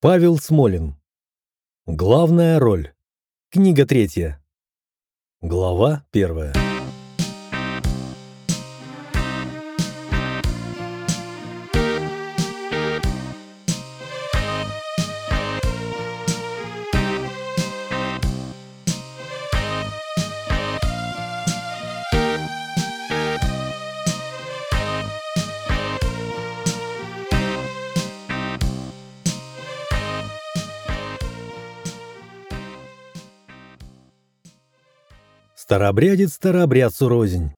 Павел Смолин. Главная роль. Книга третья. Глава первая. Старообрядец старообрядцу рознь.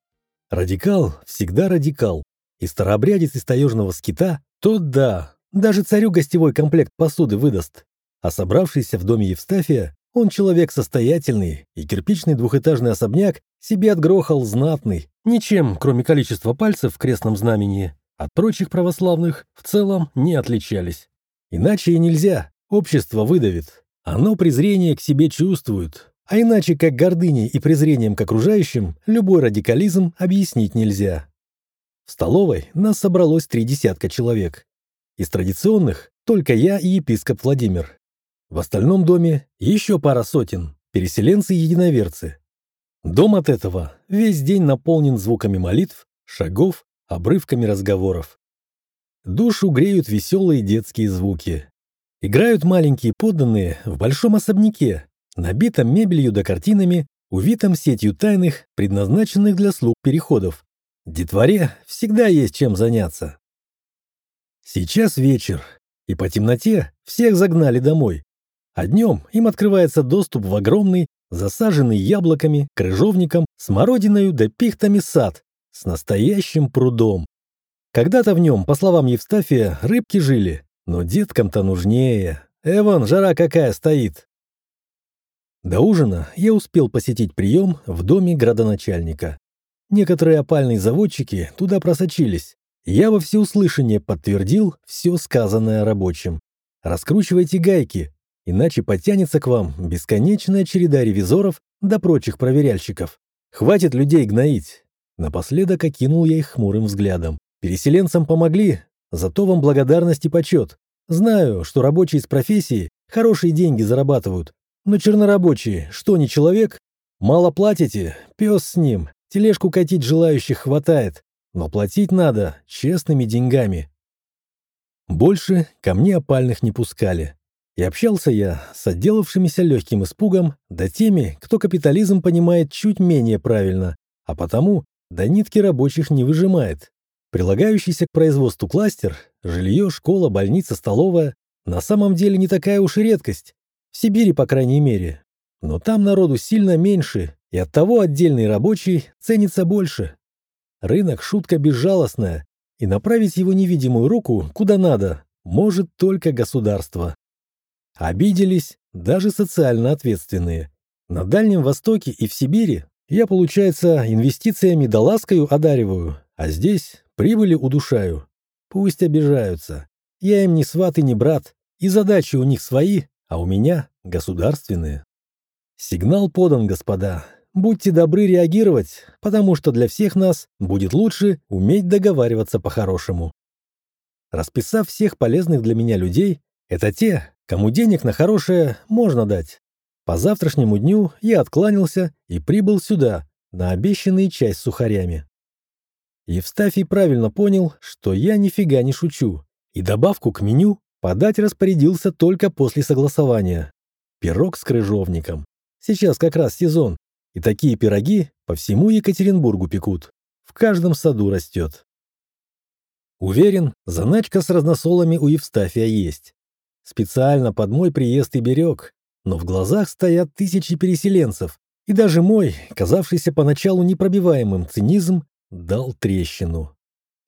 Радикал всегда радикал. И старообрядец из таежного скита, тот да, даже царю гостевой комплект посуды выдаст. А собравшийся в доме Евстафия, он человек состоятельный, и кирпичный двухэтажный особняк себе отгрохал знатный, ничем, кроме количества пальцев в крестном знамени, от прочих православных в целом не отличались. Иначе и нельзя, общество выдавит. Оно презрение к себе чувствует, а иначе, как гордыней и презрением к окружающим, любой радикализм объяснить нельзя. В столовой нас собралось три десятка человек. Из традиционных только я и епископ Владимир. В остальном доме еще пара сотен, переселенцы-единоверцы. Дом от этого весь день наполнен звуками молитв, шагов, обрывками разговоров. Душу греют веселые детские звуки. Играют маленькие подданные в большом особняке, набитом мебелью да картинами, увитом сетью тайных, предназначенных для слуг переходов. Детворе всегда есть чем заняться. Сейчас вечер, и по темноте всех загнали домой. А днем им открывается доступ в огромный, засаженный яблоками, крыжовником, смородиною да пихтами сад с настоящим прудом. Когда-то в нем, по словам Евстафия, рыбки жили, но деткам-то нужнее. Эван, жара какая стоит. До ужина я успел посетить прием в доме градоначальника. Некоторые опальные заводчики туда просочились. Я во всеуслышание подтвердил все сказанное рабочим. Раскручивайте гайки, иначе потянется к вам бесконечная череда ревизоров да прочих проверяльщиков. Хватит людей гноить. Напоследок окинул я их хмурым взглядом. Переселенцам помогли, зато вам благодарность и почет. Знаю, что рабочие из профессии хорошие деньги зарабатывают, но чернорабочие, что не человек? Мало платите, пес с ним. Тележку катить желающих хватает. Но платить надо честными деньгами. Больше ко мне опальных не пускали. И общался я с отделавшимися легким испугом, да теми, кто капитализм понимает чуть менее правильно, а потому до нитки рабочих не выжимает. Прилагающийся к производству кластер, жилье, школа, больница, столовая, на самом деле не такая уж и редкость. Сибири, по крайней мере. Но там народу сильно меньше, и оттого отдельный рабочий ценится больше. Рынок – шутка безжалостная, и направить его невидимую руку куда надо может только государство. Обиделись даже социально ответственные. На Дальнем Востоке и в Сибири я, получается, инвестициями да ласкою одариваю, а здесь прибыли удушаю. Пусть обижаются. Я им не сват и не брат, и задачи у них свои, а у меня государственные. Сигнал подан, господа. Будьте добры реагировать, потому что для всех нас будет лучше уметь договариваться по-хорошему. Расписав всех полезных для меня людей, это те, кому денег на хорошее можно дать. По завтрашнему дню я откланялся и прибыл сюда, на обещанный чай с сухарями. Евстафий правильно понял, что я нифига не шучу, и добавку к меню Подать распорядился только после согласования. Пирог с крыжовником. Сейчас как раз сезон, и такие пироги по всему Екатеринбургу пекут. В каждом саду растет. Уверен, заначка с разносолами у Евстафия есть. Специально под мой приезд и берег, но в глазах стоят тысячи переселенцев, и даже мой, казавшийся поначалу непробиваемым цинизм, дал трещину.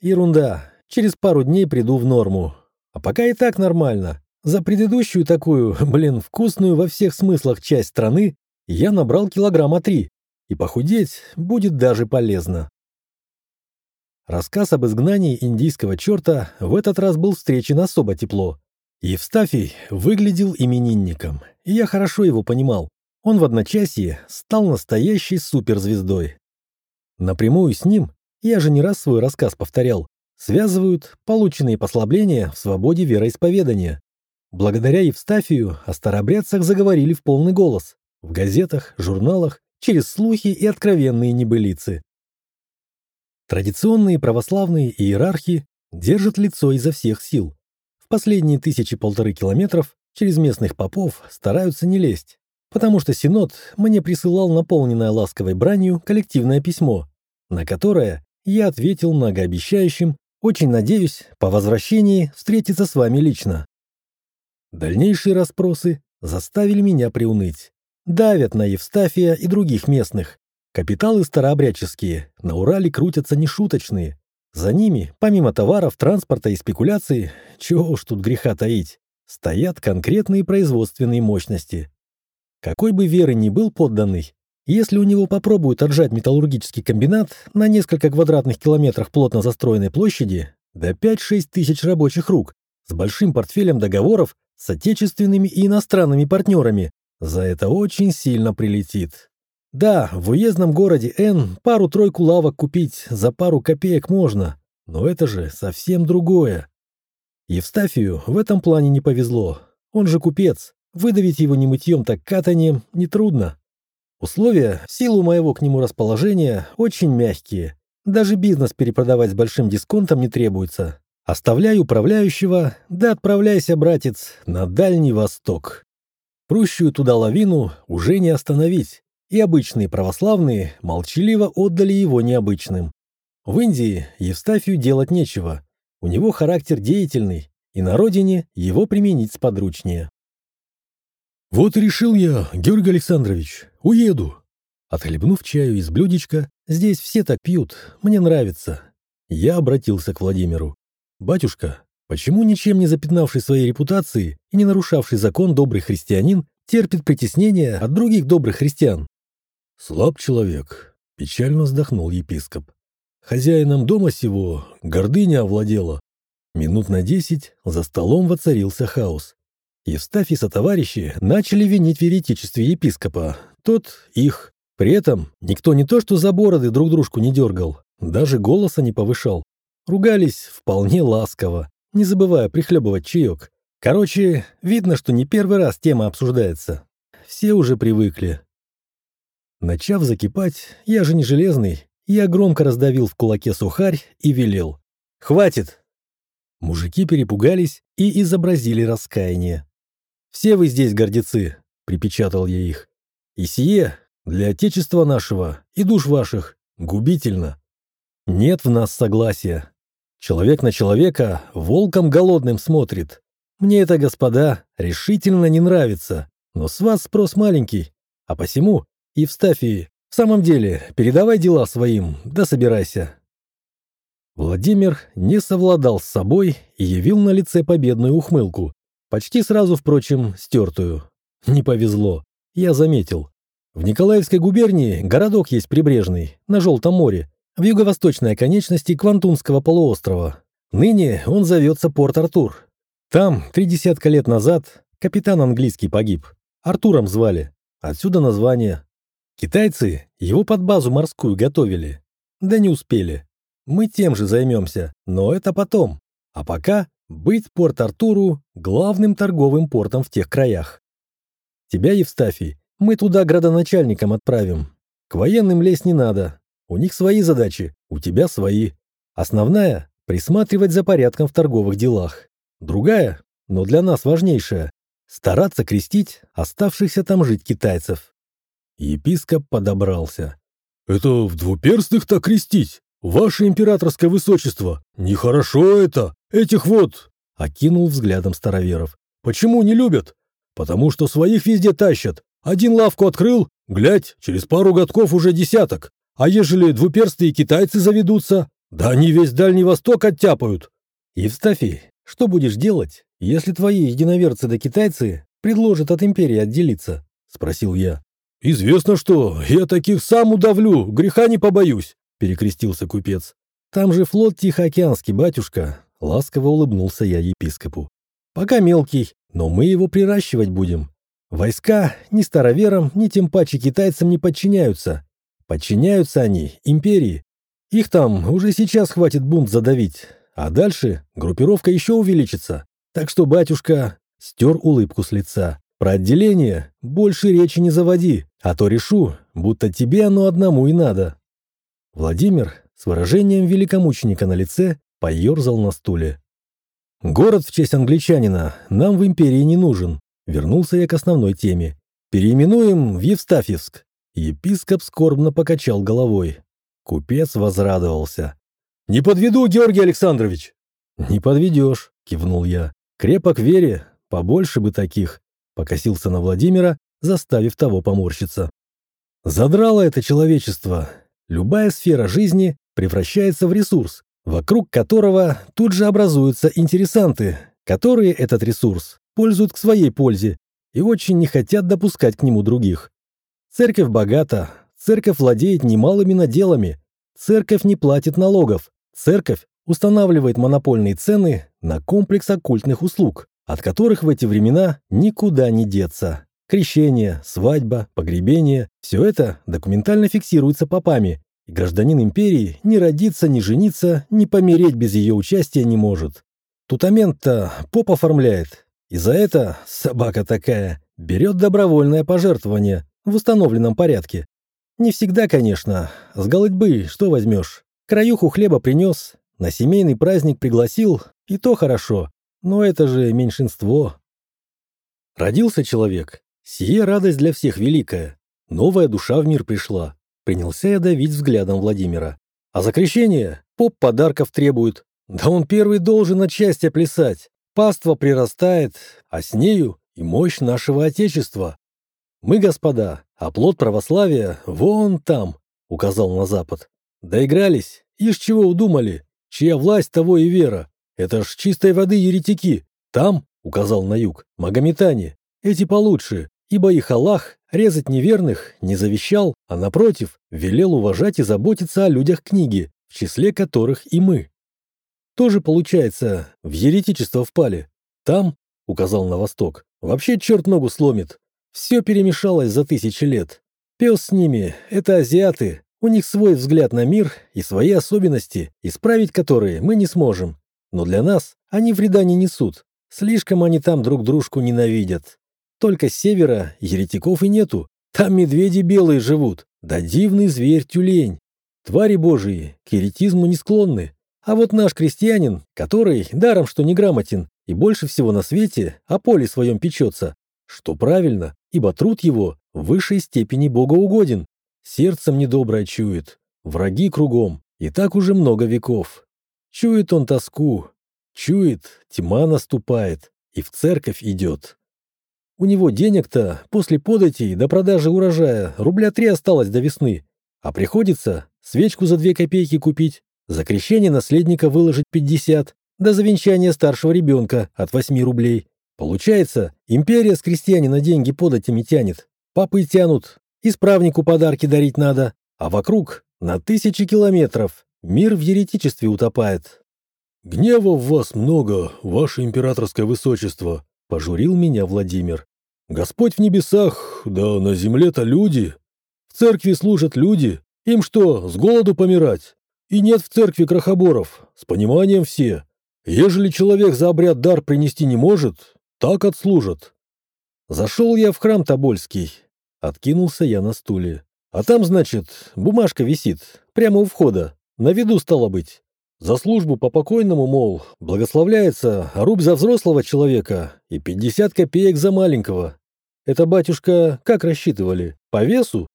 Ерунда, через пару дней приду в норму, а пока и так нормально. За предыдущую такую, блин, вкусную во всех смыслах часть страны я набрал килограмма три, и похудеть будет даже полезно. Рассказ об изгнании индийского черта в этот раз был встречен особо тепло. Евстафий выглядел именинником, и я хорошо его понимал. Он в одночасье стал настоящей суперзвездой. Напрямую с ним, я же не раз свой рассказ повторял, связывают полученные послабления в свободе вероисповедания. Благодаря Евстафию о старобрядцах заговорили в полный голос. В газетах, журналах, через слухи и откровенные небылицы. Традиционные православные иерархи держат лицо изо всех сил. В последние тысячи-полторы километров через местных попов стараются не лезть, потому что Синод мне присылал наполненное ласковой бранью коллективное письмо, на которое я ответил многообещающим «Очень надеюсь, по возвращении встретиться с вами лично». Дальнейшие расспросы заставили меня приуныть. Давят на Евстафия и других местных. Капиталы старообрядческие, на Урале крутятся нешуточные. За ними, помимо товаров, транспорта и спекуляций, чего уж тут греха таить, стоят конкретные производственные мощности. Какой бы веры ни был подданный, если у него попробуют отжать металлургический комбинат на несколько квадратных километрах плотно застроенной площади, до 5-6 тысяч рабочих рук, с большим портфелем договоров с отечественными и иностранными партнерами, за это очень сильно прилетит. Да, в уездном городе Н пару-тройку лавок купить за пару копеек можно, но это же совсем другое. Евстафию в этом плане не повезло. Он же купец. Выдавить его не мытьем, так катанием нетрудно. Условия, в силу моего к нему расположения, очень мягкие. Даже бизнес перепродавать с большим дисконтом не требуется. Оставляй управляющего, да отправляйся, братец, на Дальний Восток. Прущую туда лавину уже не остановить, и обычные православные молчаливо отдали его необычным. В Индии Евстафию делать нечего. У него характер деятельный, и на родине его применить сподручнее. «Вот решил я, Георгий Александрович, уеду». Отхлебнув чаю из блюдечка, здесь все так пьют, мне нравится. Я обратился к Владимиру. «Батюшка, почему ничем не запятнавший своей репутации и не нарушавший закон добрый христианин терпит притеснение от других добрых христиан?» «Слаб человек», — печально вздохнул епископ. «Хозяином дома сего гордыня овладела». Минут на десять за столом воцарился хаос. Евстафий со товарищи начали винить в еретичестве епископа. Тот их. При этом никто не то что за бороды друг дружку не дергал, даже голоса не повышал. Ругались вполне ласково, не забывая прихлебывать чаек. Короче, видно, что не первый раз тема обсуждается. Все уже привыкли. Начав закипать, я же не железный, я громко раздавил в кулаке сухарь и велел. «Хватит!» Мужики перепугались и изобразили раскаяние. «Все вы здесь гордецы», — припечатал я их. «И сие для отечества нашего и душ ваших губительно. Нет в нас согласия. Человек на человека волком голодным смотрит. Мне это, господа, решительно не нравится, но с вас спрос маленький, а посему, Евстафий, в самом деле, передавай дела своим, да собирайся». Владимир не совладал с собой и явил на лице победную ухмылку, Почти сразу, впрочем, стертую. Не повезло. Я заметил. В Николаевской губернии городок есть прибрежный, на Желтом море, в юго-восточной оконечности Квантунского полуострова. Ныне он зовется Порт-Артур. Там, три десятка лет назад, капитан английский погиб. Артуром звали. Отсюда название. Китайцы его под базу морскую готовили. Да не успели. Мы тем же займемся, но это потом. А пока быть Порт-Артуру главным торговым портом в тех краях. Тебя, Евстафий, мы туда градоначальником отправим. К военным лезть не надо. У них свои задачи, у тебя свои. Основная – присматривать за порядком в торговых делах. Другая, но для нас важнейшая – стараться крестить оставшихся там жить китайцев. Епископ подобрался. «Это в двуперстных-то крестить, ваше императорское высочество! Нехорошо это!» Этих вот!» — окинул взглядом староверов. «Почему не любят? Потому что своих везде тащат. Один лавку открыл, глядь, через пару годков уже десяток. А ежели двуперстые китайцы заведутся, да они весь Дальний Восток оттяпают». «Евстафий, что будешь делать, если твои единоверцы да китайцы предложат от империи отделиться?» — спросил я. «Известно что, я таких сам удавлю, греха не побоюсь», — перекрестился купец. «Там же флот Тихоокеанский, батюшка, Ласково улыбнулся я епископу. «Пока мелкий, но мы его приращивать будем. Войска ни староверам, ни тем паче китайцам не подчиняются. Подчиняются они империи. Их там уже сейчас хватит бунт задавить, а дальше группировка еще увеличится. Так что, батюшка, стер улыбку с лица. Про отделение больше речи не заводи, а то решу, будто тебе оно одному и надо. Владимир с выражением великомученика на лице поерзал на стуле. «Город в честь англичанина нам в империи не нужен», вернулся я к основной теме. «Переименуем в Евстафьевск». Епископ скорбно покачал головой. Купец возрадовался. «Не подведу, Георгий Александрович!» «Не подведешь», — кивнул я. «Крепок вере, побольше бы таких покосился на Владимира, заставив того поморщиться. Задрало это человечество. Любая сфера жизни превращается в ресурс, вокруг которого тут же образуются интересанты, которые этот ресурс пользуют к своей пользе и очень не хотят допускать к нему других. Церковь богата, церковь владеет немалыми наделами, церковь не платит налогов, церковь устанавливает монопольные цены на комплекс оккультных услуг от которых в эти времена никуда не деться. Крещение, свадьба, погребение – все это документально фиксируется попами, и гражданин империи ни родиться, ни жениться, ни помереть без ее участия не может. Тутамент-то поп оформляет, и за это собака такая берет добровольное пожертвование в установленном порядке. Не всегда, конечно, с голодьбы что возьмешь? Краюху хлеба принес, на семейный праздник пригласил, и то хорошо. Но это же меньшинство. Родился человек. Сие радость для всех великая. Новая душа в мир пришла. Принялся я давить взглядом Владимира. А за крещение поп подарков требует. Да он первый должен от счастья плясать. Паства прирастает, а с нею и мощь нашего Отечества. Мы, господа, а плод православия вон там, указал на запад. Доигрались, из чего удумали, чья власть того и вера. Это ж чистой воды еретики. Там, указал на юг, магометане. Эти получше, ибо их Аллах резать неверных не завещал, а напротив, велел уважать и заботиться о людях книги, в числе которых и мы. Тоже получается, в еретичество впали. Там, указал на восток, вообще черт ногу сломит. Все перемешалось за тысячи лет. Пес с ними — это азиаты, у них свой взгляд на мир и свои особенности, исправить которые мы не сможем. Но для нас они вреда не несут. Слишком они там друг дружку ненавидят. Только с севера еретиков и нету. Там медведи белые живут, да дивный зверь-тюлень. Твари божьи к еретизму не склонны. А вот наш крестьянин, который, даром что неграмотен, и больше всего на свете о поле своем печется, что правильно, ибо труд его в высшей степени богоугоден. Сердцем недоброе чует, враги кругом, и так уже много веков. Чует он тоску, чует, тьма наступает, и в церковь идет. У него денег-то после податей до продажи урожая рубля три осталось до весны, а приходится свечку за две копейки купить, за крещение наследника выложить пятьдесят, до завенчания старшего ребенка от восьми рублей. Получается, империя с крестьянина деньги податями тянет, папы тянут, исправнику подарки дарить надо, а вокруг на тысячи километров Мир в еретичестве утопает. «Гнева в вас много, ваше императорское высочество», — пожурил меня Владимир. «Господь в небесах, да на земле-то люди. В церкви служат люди. Им что, с голоду помирать? И нет в церкви крохоборов, с пониманием все. Ежели человек за обряд дар принести не может, так отслужат». Зашел я в храм Тобольский. Откинулся я на стуле. А там, значит, бумажка висит, прямо у входа. На виду стало быть. За службу по покойному, мол, благословляется рубь за взрослого человека и 50 копеек за маленького. Это, батюшка, как рассчитывали? По весу?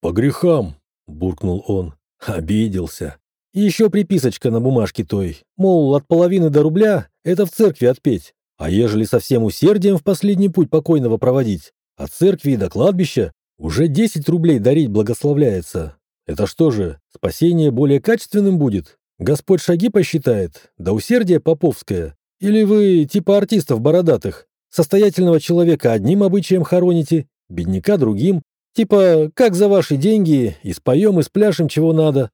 По грехам, буркнул он. Обиделся. И еще приписочка на бумажке той, мол, от половины до рубля это в церкви отпеть. А ежели со всем усердием в последний путь покойного проводить, от церкви до кладбища уже 10 рублей дарить благословляется. Это что же, спасение более качественным будет? Господь шаги посчитает, да усердие поповское? Или вы типа артистов бородатых, состоятельного человека одним обычаем хороните, бедняка другим? Типа, как за ваши деньги, и споем, и спляшем, чего надо.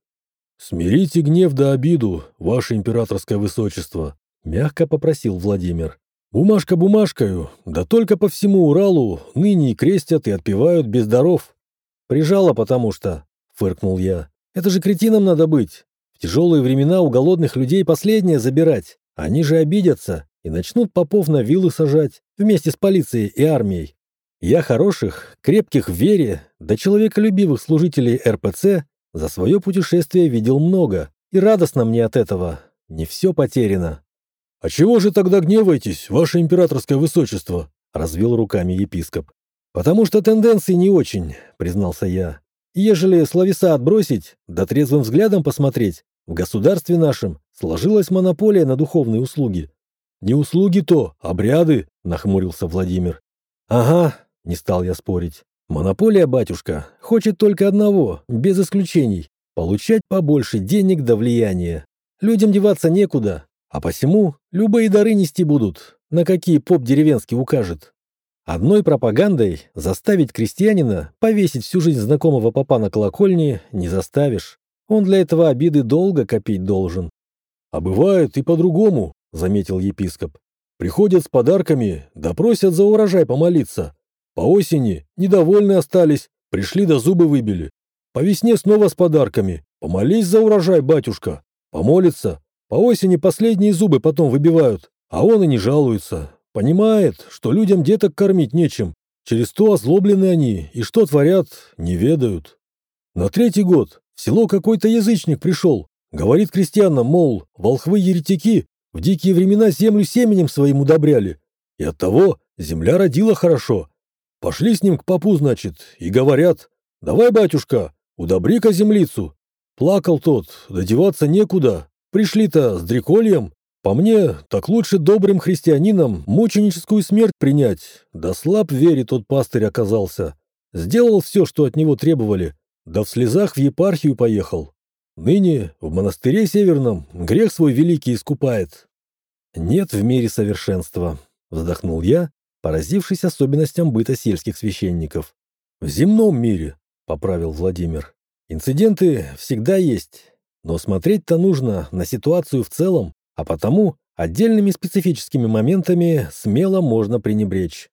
«Смирите гнев да обиду, ваше императорское высочество», — мягко попросил Владимир. «Бумажка бумажкою, да только по всему Уралу ныне и крестят и отпевают без даров. Прижало потому что, фыркнул я. «Это же кретином надо быть. В тяжелые времена у голодных людей последнее забирать. Они же обидятся, и начнут попов на виллы сажать вместе с полицией и армией. Я хороших, крепких в вере, да человеколюбивых служителей РПЦ за свое путешествие видел много, и радостно мне от этого. Не все потеряно. «А чего же тогда гневаетесь, ваше императорское высочество?» — развел руками епископ. «Потому что тенденции не очень», — признался я. «Ежели словеса отбросить, да трезвым взглядом посмотреть, в государстве нашем сложилась монополия на духовные услуги». «Не услуги то, обряды», — нахмурился Владимир. «Ага», — не стал я спорить. «Монополия, батюшка, хочет только одного, без исключений — получать побольше денег до влияния. Людям деваться некуда, а посему любые дары нести будут, на какие поп деревенский укажет. Одной пропагандой заставить крестьянина повесить всю жизнь знакомого попа на колокольне не заставишь. Он для этого обиды долго копить должен. «А бывает и по-другому», — заметил епископ. «Приходят с подарками, да просят за урожай помолиться. По осени недовольны остались, пришли да зубы выбили. По весне снова с подарками. Помолись за урожай, батюшка. Помолится, по осени последние зубы потом выбивают, а он и не жалуется. Понимает, что людям деток кормить нечем. Через то озлоблены они, и что творят, не ведают. На третий год в село какой-то язычник пришел. Говорит крестьянам, мол, волхвы-еретики в дикие времена землю семенем своим удобряли. И оттого земля родила хорошо. Пошли с ним к попу, значит, и говорят, давай, батюшка, удобри-ка землицу. Плакал тот, додеваться некуда, Пришли-то с дрекольем. По мне, так лучше добрым христианинам мученическую смерть принять. Да слаб вере тот пастырь оказался. Сделал все, что от него требовали. Да в слезах в епархию поехал. Ныне в монастыре северном грех свой великий искупает. Нет в мире совершенства, вздохнул я, поразившись особенностям быта сельских священников. В земном мире, поправил Владимир. Инциденты всегда есть, но смотреть-то нужно на ситуацию в целом, а потому отдельными специфическими моментами смело можно пренебречь.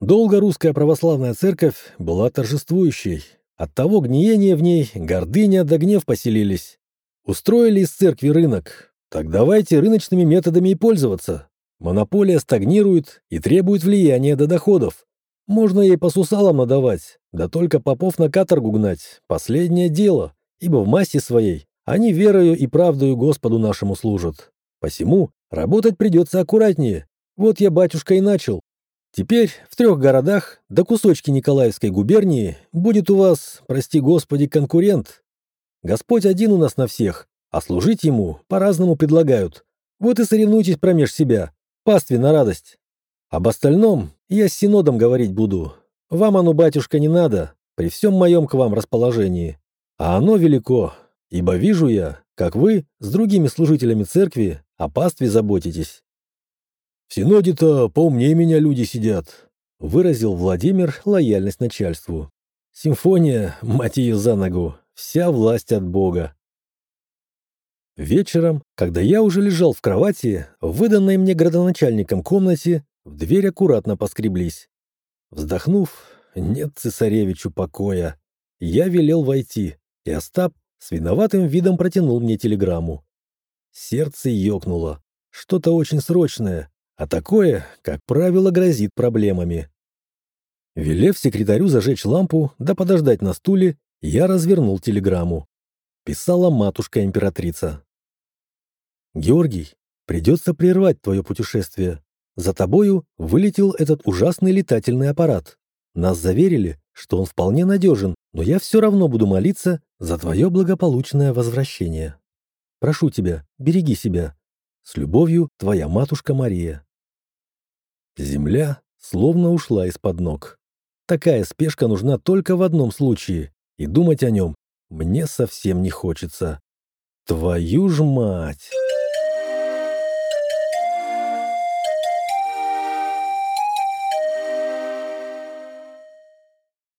Долго русская православная церковь была торжествующей. От того гниения в ней гордыня да гнев поселились. Устроили из церкви рынок. Так давайте рыночными методами и пользоваться. Монополия стагнирует и требует влияния до доходов. Можно ей по сусалам надавать, да только попов на каторгу гнать – последнее дело ибо в масти своей они верою и правдою Господу нашему служат. Посему работать придется аккуратнее. Вот я, батюшка, и начал. Теперь в трех городах до кусочки Николаевской губернии будет у вас, прости Господи, конкурент. Господь один у нас на всех, а служить ему по-разному предлагают. Вот и соревнуйтесь промеж себя, пастве на радость. Об остальном я с синодом говорить буду. Вам оно, батюшка, не надо, при всем моем к вам расположении. А оно велико, ибо вижу я, как вы с другими служителями церкви о пастве заботитесь. В Синоде-то поумнее меня люди сидят, выразил Владимир лояльность начальству. Симфония, мать ее за ногу, вся власть от Бога. Вечером, когда я уже лежал в кровати, в выданной мне градоначальником комнате, в дверь аккуратно поскреблись. Вздохнув, нет цесаревичу покоя. Я велел войти и Остап с виноватым видом протянул мне телеграмму. Сердце ёкнуло. Что-то очень срочное, а такое, как правило, грозит проблемами. Велев секретарю зажечь лампу да подождать на стуле, я развернул телеграмму. Писала матушка-императрица. «Георгий, придется прервать твое путешествие. За тобою вылетел этот ужасный летательный аппарат. Нас заверили, что он вполне надежен, но я все равно буду молиться за твое благополучное возвращение. Прошу тебя, береги себя. С любовью, твоя матушка Мария. Земля словно ушла из-под ног. Такая спешка нужна только в одном случае, и думать о нем мне совсем не хочется. Твою ж мать!